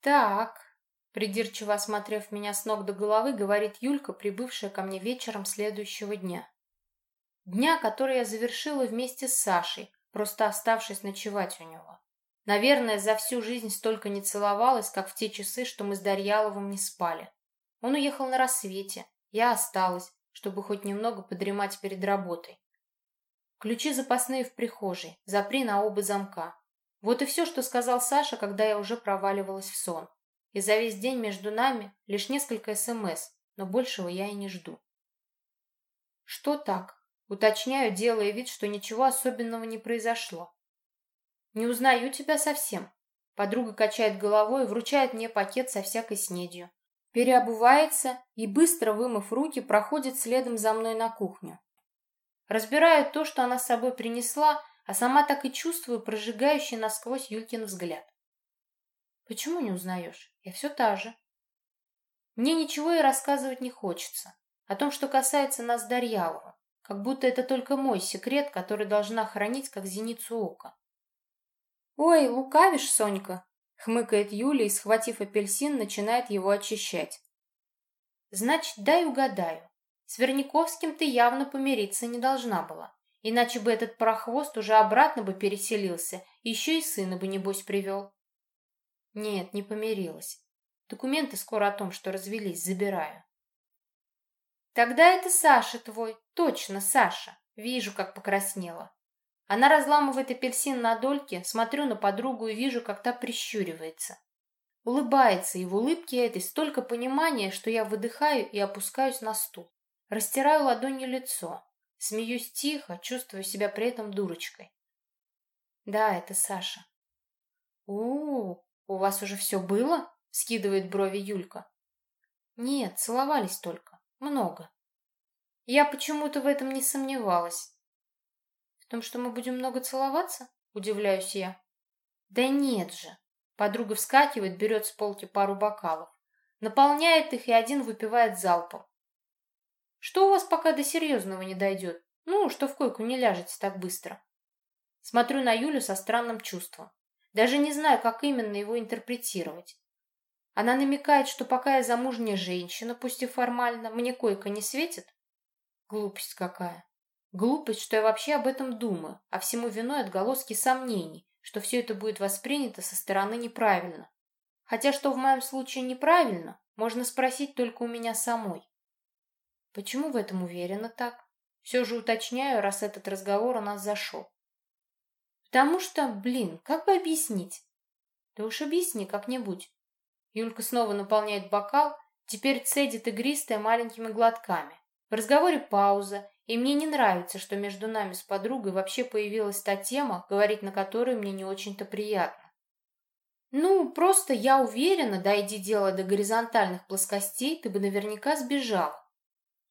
Так, придирчиво осмотрев меня с ног до головы, говорит Юлька, прибывшая ко мне вечером следующего дня. Дня, который я завершила вместе с Сашей, просто оставшись ночевать у него. Наверное, за всю жизнь столько не целовалась, как в те часы, что мы с Дарьяловым не спали. Он уехал на рассвете, я осталась, чтобы хоть немного подремать перед работой. Ключи запасные в прихожей, запри на оба замка. Вот и все, что сказал Саша, когда я уже проваливалась в сон. И за весь день между нами лишь несколько СМС, но большего я и не жду. Что так? Уточняю, делая вид, что ничего особенного не произошло. Не узнаю тебя совсем. Подруга качает головой и вручает мне пакет со всякой снедью. Переобувается и, быстро вымыв руки, проходит следом за мной на кухню. Разбираю то, что она с собой принесла, а сама так и чувствую прожигающий насквозь Юлькин взгляд. Почему не узнаешь? Я все та же. Мне ничего и рассказывать не хочется. О том, что касается нас Дарьялова. Как будто это только мой секрет, который должна хранить, как зеницу ока. «Ой, лукавишь, Сонька!» — хмыкает Юля и, схватив апельсин, начинает его очищать. «Значит, дай угадаю. С Верняковским ты явно помириться не должна была. Иначе бы этот прохвост уже обратно бы переселился, еще и сына бы, небось, привел. Нет, не помирилась. Документы скоро о том, что развелись, забираю. Тогда это Саша твой. Точно, Саша. Вижу, как покраснела. Она разламывает апельсин на дольки, смотрю на подругу и вижу, как та прищуривается. Улыбается, и в улыбке этой столько понимания, что я выдыхаю и опускаюсь на стул. Растираю ладонью лицо. Смеюсь тихо, чувствую себя при этом дурочкой. Да, это Саша. у у, у вас уже все было? Скидывает брови Юлька. Нет, целовались только. Много. Я почему-то в этом не сомневалась. В том, что мы будем много целоваться? Удивляюсь я. Да нет же. Подруга вскакивает, берет с полки пару бокалов. Наполняет их и один выпивает залпом. Что у вас пока до серьезного не дойдет? Ну, что в койку не ляжете так быстро. Смотрю на Юлю со странным чувством. Даже не знаю, как именно его интерпретировать. Она намекает, что пока я замужняя женщина, пусть и формально, мне койка не светит? Глупость какая. Глупость, что я вообще об этом думаю, а всему виной отголоски сомнений, что все это будет воспринято со стороны неправильно. Хотя что в моем случае неправильно, можно спросить только у меня самой. Почему в этом уверена так? Все же уточняю, раз этот разговор у нас зашел. Потому что, блин, как бы объяснить? Да уж объясни как-нибудь. Юлька снова наполняет бокал, теперь цедит игристое маленькими глотками. В разговоре пауза, и мне не нравится, что между нами с подругой вообще появилась та тема, говорить на которой мне не очень-то приятно. Ну, просто я уверена, дойди дело до горизонтальных плоскостей, ты бы наверняка сбежала.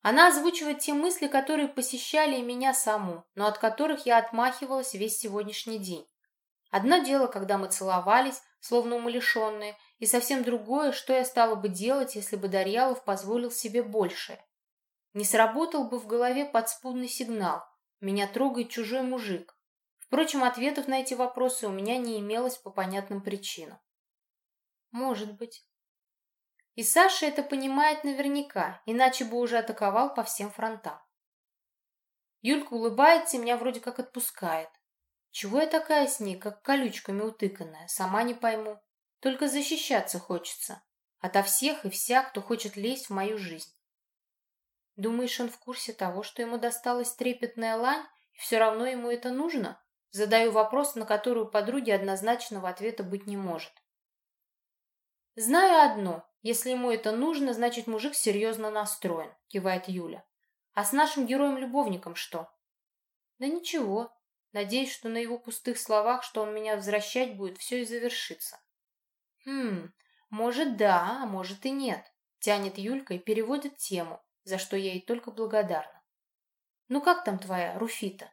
Она озвучивает те мысли, которые посещали меня саму, но от которых я отмахивалась весь сегодняшний день. Одно дело, когда мы целовались, словно умалишенные, и совсем другое, что я стала бы делать, если бы Дарьялов позволил себе большее. Не сработал бы в голове подспудный сигнал «меня трогает чужой мужик». Впрочем, ответов на эти вопросы у меня не имелось по понятным причинам. Может быть. И Саша это понимает наверняка, иначе бы уже атаковал по всем фронтам. Юлька улыбается и меня вроде как отпускает. Чего я такая с ней, как колючками утыканная, сама не пойму. Только защищаться хочется. Ото всех и вся, кто хочет лезть в мою жизнь. Думаешь, он в курсе того, что ему досталась трепетная лань, и все равно ему это нужно? Задаю вопрос, на который у подруги однозначного ответа быть не может. Знаю одно. Если ему это нужно, значит, мужик серьезно настроен, кивает Юля. А с нашим героем-любовником что? Да ничего. Надеюсь, что на его пустых словах, что он меня возвращать будет, все и завершится. Хм, может да, а может и нет. Тянет Юлька и переводит тему, за что я ей только благодарна. Ну как там твоя Руфита?